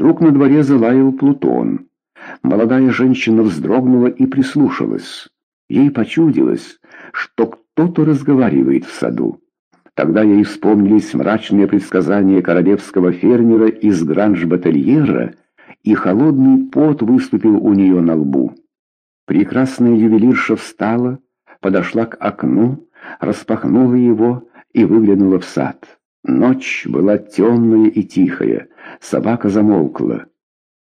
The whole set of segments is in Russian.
Вдруг на дворе залаял Плутон. Молодая женщина вздрогнула и прислушалась. Ей почудилось, что кто-то разговаривает в саду. Тогда ей вспомнились мрачные предсказания королевского фермера из Гранж-Батальера, и холодный пот выступил у нее на лбу. Прекрасная ювелирша встала, подошла к окну, распахнула его и выглянула в сад. Ночь была темная и тихая, собака замолкла.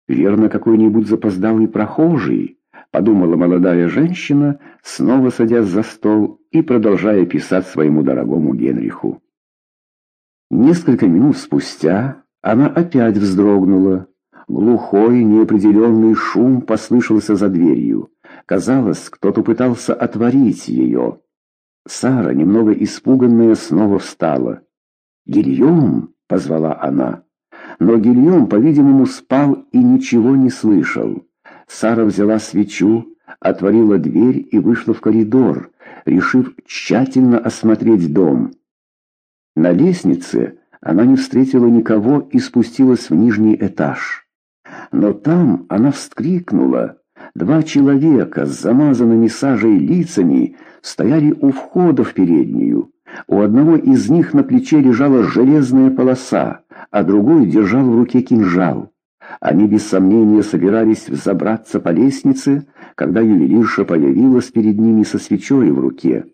«Верно, какой-нибудь запоздалый прохожий», — подумала молодая женщина, снова садясь за стол и продолжая писать своему дорогому Генриху. Несколько минут спустя она опять вздрогнула. Глухой, неопределенный шум послышался за дверью. Казалось, кто-то пытался отворить ее. Сара, немного испуганная, снова встала. «Гильем!» — позвала она. Но Гильем, по-видимому, спал и ничего не слышал. Сара взяла свечу, отворила дверь и вышла в коридор, решив тщательно осмотреть дом. На лестнице она не встретила никого и спустилась в нижний этаж. Но там она вскрикнула. Два человека с замазанными сажей лицами стояли у входа в переднюю. У одного из них на плече лежала железная полоса, а другой держал в руке кинжал. Они без сомнения собирались взобраться по лестнице, когда ювелирша появилась перед ними со свечой в руке.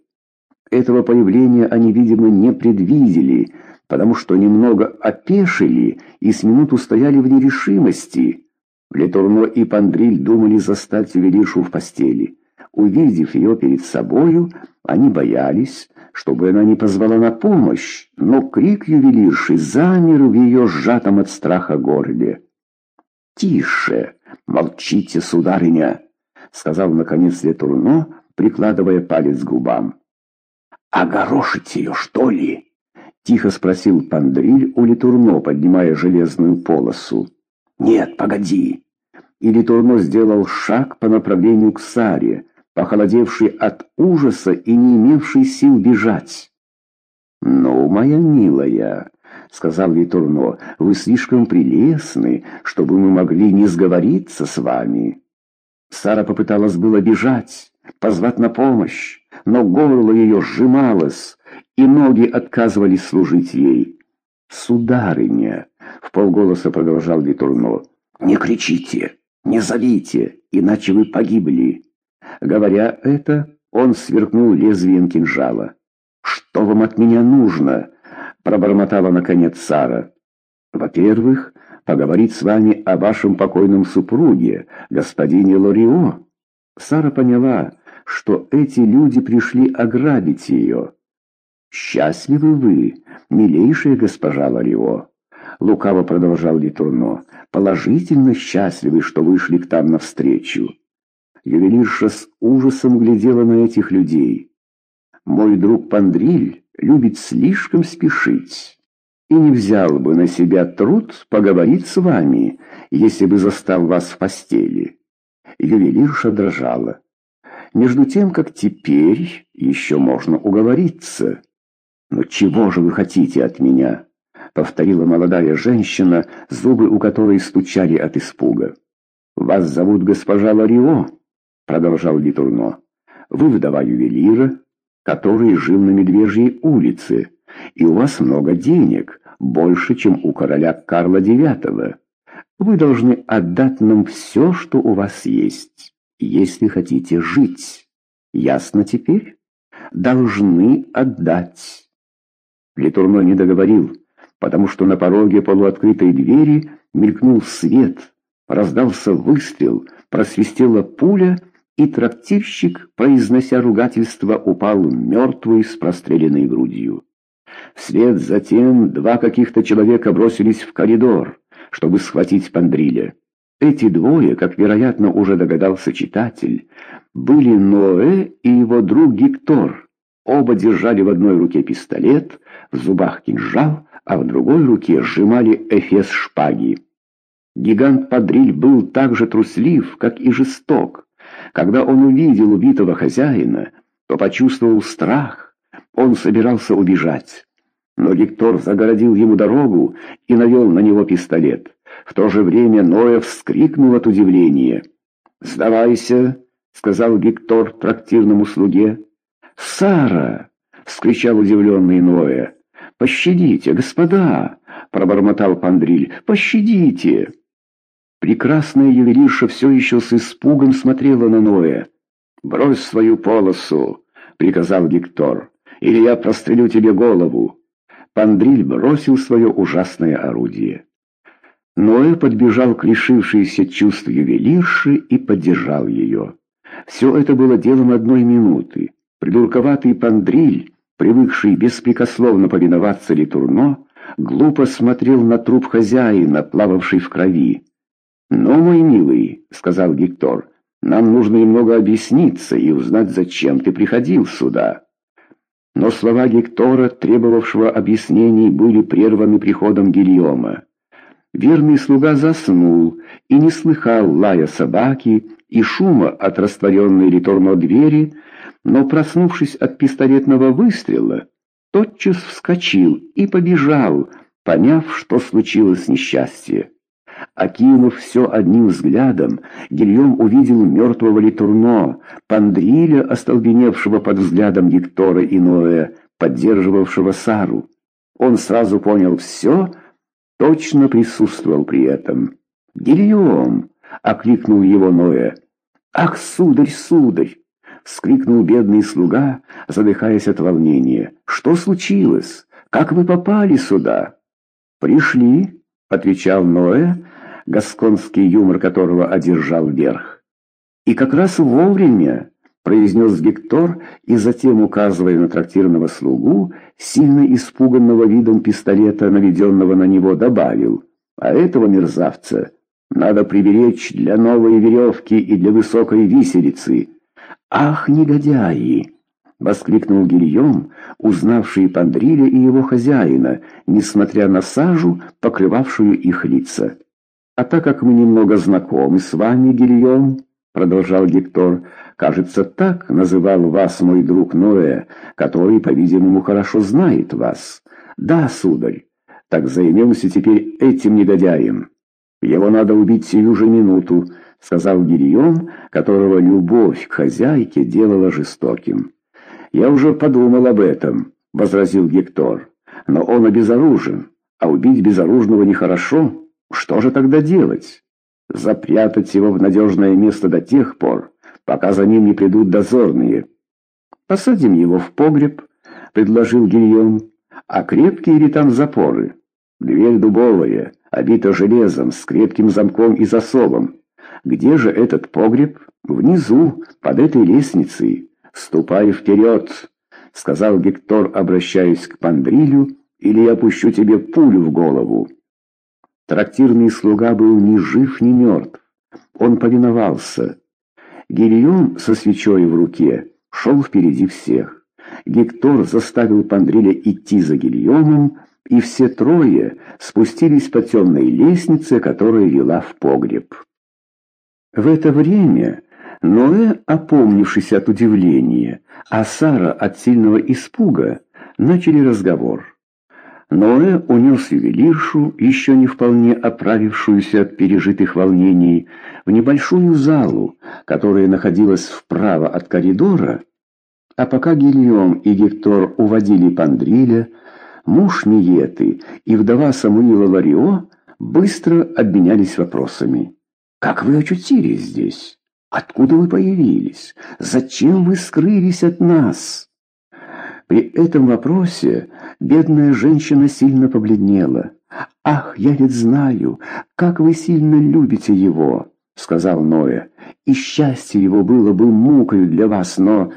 Этого появления они, видимо, не предвидели, потому что немного опешили и с минуту стояли в нерешимости. Летурно и Пандриль думали застать ювелиршу в постели. Увидев ее перед собою, они боялись, чтобы она не позвала на помощь, но крик ювелирши замер в ее сжатом от страха горле. «Тише! Молчите, сударыня!» — сказал наконец Летурно, прикладывая палец к губам. «Огорошить ее, что ли?» — тихо спросил Пандриль у Летурно, поднимая железную полосу. «Нет, погоди!» И Летурно сделал шаг по направлению к Саре, похолодевший от ужаса и не имевший сил бежать. «Ну, моя милая», — сказал Литурно, — «вы слишком прелестны, чтобы мы могли не сговориться с вами». Сара попыталась было бежать, позвать на помощь, но горло ее сжималось, и ноги отказывались служить ей. «Сударыня», — в полголоса продолжал Литурно, — «не кричите, не зовите, иначе вы погибли». Говоря это, он сверкнул лезвием кинжала. «Что вам от меня нужно?» — пробормотала наконец Сара. «Во-первых, поговорить с вами о вашем покойном супруге, господине Лорио». Сара поняла, что эти люди пришли ограбить ее. «Счастливы вы, милейшая госпожа Лорио!» Лукаво продолжал Литурно. «Положительно счастливы, что вышли к там навстречу. Ювелирша с ужасом глядела на этих людей. «Мой друг Пандриль любит слишком спешить и не взял бы на себя труд поговорить с вами, если бы застал вас в постели». Ювелирша дрожала. «Между тем, как теперь еще можно уговориться». «Но чего же вы хотите от меня?» — повторила молодая женщина, зубы у которой стучали от испуга. «Вас зовут госпожа Ларио?» Продолжал Литурно, вы вдова ювелира, который жил на Медвежьей улице, и у вас много денег, больше, чем у короля Карла IX. Вы должны отдать нам все, что у вас есть, если хотите жить. Ясно теперь? Должны отдать. Литурно не договорил, потому что на пороге полуоткрытой двери мелькнул свет, раздался выстрел, просвистела пуля — и трактирщик, произнося ругательство, упал мертвый с простреленной грудью. Вслед затем два каких-то человека бросились в коридор, чтобы схватить Пандриля. Эти двое, как, вероятно, уже догадался читатель, были Ноэ и его друг Гектор. Оба держали в одной руке пистолет, в зубах кинжал, а в другой руке сжимали эфес шпаги. Гигант Падриль был так же труслив, как и жесток. Когда он увидел убитого хозяина, то почувствовал страх. Он собирался убежать. Но Гектор загородил ему дорогу и навел на него пистолет. В то же время Ноя вскрикнул от удивления. «Сдавайся!» — сказал Гектор трактирному слуге. «Сара!» — вскричал удивленный Ноя. «Пощадите, господа!» — пробормотал Пандриль. «Пощадите!» Прекрасная ювелирша все еще с испугом смотрела на Ноя. «Брось свою полосу!» — приказал Гектор. «Или я прострелю тебе голову!» Пандриль бросил свое ужасное орудие. Ноэ подбежал к лишившейся чувств ювелирши и поддержал ее. Все это было делом одной минуты. Придурковатый Пандриль, привыкший беспрекословно повиноваться Литурно, глупо смотрел на труп хозяина, плававший в крови. «Ну, мой милый», — сказал Гектор, — «нам нужно немного объясниться и узнать, зачем ты приходил сюда». Но слова Гектора, требовавшего объяснений, были прерваны приходом Гильома. Верный слуга заснул и не слыхал лая собаки и шума от растворенной литорно двери, но, проснувшись от пистолетного выстрела, тотчас вскочил и побежал, поняв, что случилось несчастье. Окинув все одним взглядом, Гильем увидел мертвого Литурно, Пандриля, остолбеневшего под взглядом Гектора и Ноя, поддерживавшего Сару. Он сразу понял все, точно присутствовал при этом. «Гильем!» — окликнул его Ноя. «Ах, сударь, сударь!» — вскрикнул бедный слуга, задыхаясь от волнения. «Что случилось? Как вы попали сюда?» «Пришли», — отвечал Ноэ, гасконский юмор которого одержал верх. «И как раз вовремя», — произнес Гектор, и затем, указывая на трактирного слугу, сильно испуганного видом пистолета, наведенного на него, добавил, «А этого мерзавца надо приберечь для новой веревки и для высокой виселицы». «Ах, негодяи!» — воскликнул Гильем, узнавший Пандриля и его хозяина, несмотря на сажу, покрывавшую их лица. «А так как мы немного знакомы с вами, Гильем, — продолжал Гектор, — кажется, так называл вас мой друг Ноэ, который, по-видимому, хорошо знает вас. Да, сударь, так займемся теперь этим негодяем. Его надо убить сию же минуту, — сказал Гильем, которого любовь к хозяйке делала жестоким. «Я уже подумал об этом», — возразил Гектор, — «но он обезоружен, а убить безоружного нехорошо». Что же тогда делать? Запрятать его в надежное место до тех пор, пока за ним не придут дозорные. Посадим его в погреб, предложил Гильем. А крепкие ли там запоры? Дверь дубовая, обита железом, с крепким замком и засовом. Где же этот погреб? Внизу, под этой лестницей. Ступай вперед, сказал Гектор, обращаясь к Пандрилю, или я пущу тебе пулю в голову. Трактирный слуга был ни жив, ни мертв. Он повиновался. Гильем со свечой в руке шел впереди всех. Гектор заставил Пандриля идти за Гильемом, и все трое спустились по темной лестнице, которая вела в погреб. В это время Ноэ, опомнившись от удивления, а Сара от сильного испуга, начали разговор. Ноэ унес ювелиршу, еще не вполне оправившуюся от пережитых волнений, в небольшую залу, которая находилась вправо от коридора, а пока Гильем и Гектор уводили Пандриля, муж Ниеты и вдова Самуила Ларио быстро обменялись вопросами. «Как вы очутились здесь? Откуда вы появились? Зачем вы скрылись от нас?» При этом вопросе бедная женщина сильно побледнела. «Ах, я ведь знаю, как вы сильно любите его!» — сказал Ноя. «И счастье его было бы мукой для вас, но...»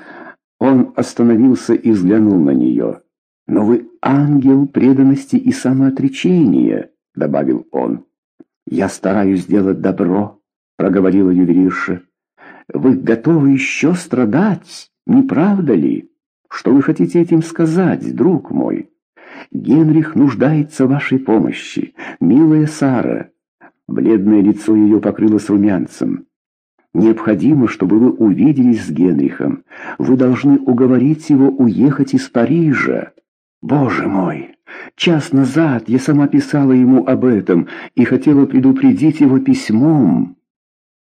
Он остановился и взглянул на нее. «Но вы ангел преданности и самоотречения», — добавил он. «Я стараюсь сделать добро», — проговорила ювелирша. «Вы готовы еще страдать, не правда ли?» Что вы хотите этим сказать, друг мой? Генрих нуждается в вашей помощи, милая Сара. Бледное лицо ее покрылось румянцем. Необходимо, чтобы вы увиделись с Генрихом. Вы должны уговорить его уехать из Парижа. Боже мой! Час назад я сама писала ему об этом и хотела предупредить его письмом.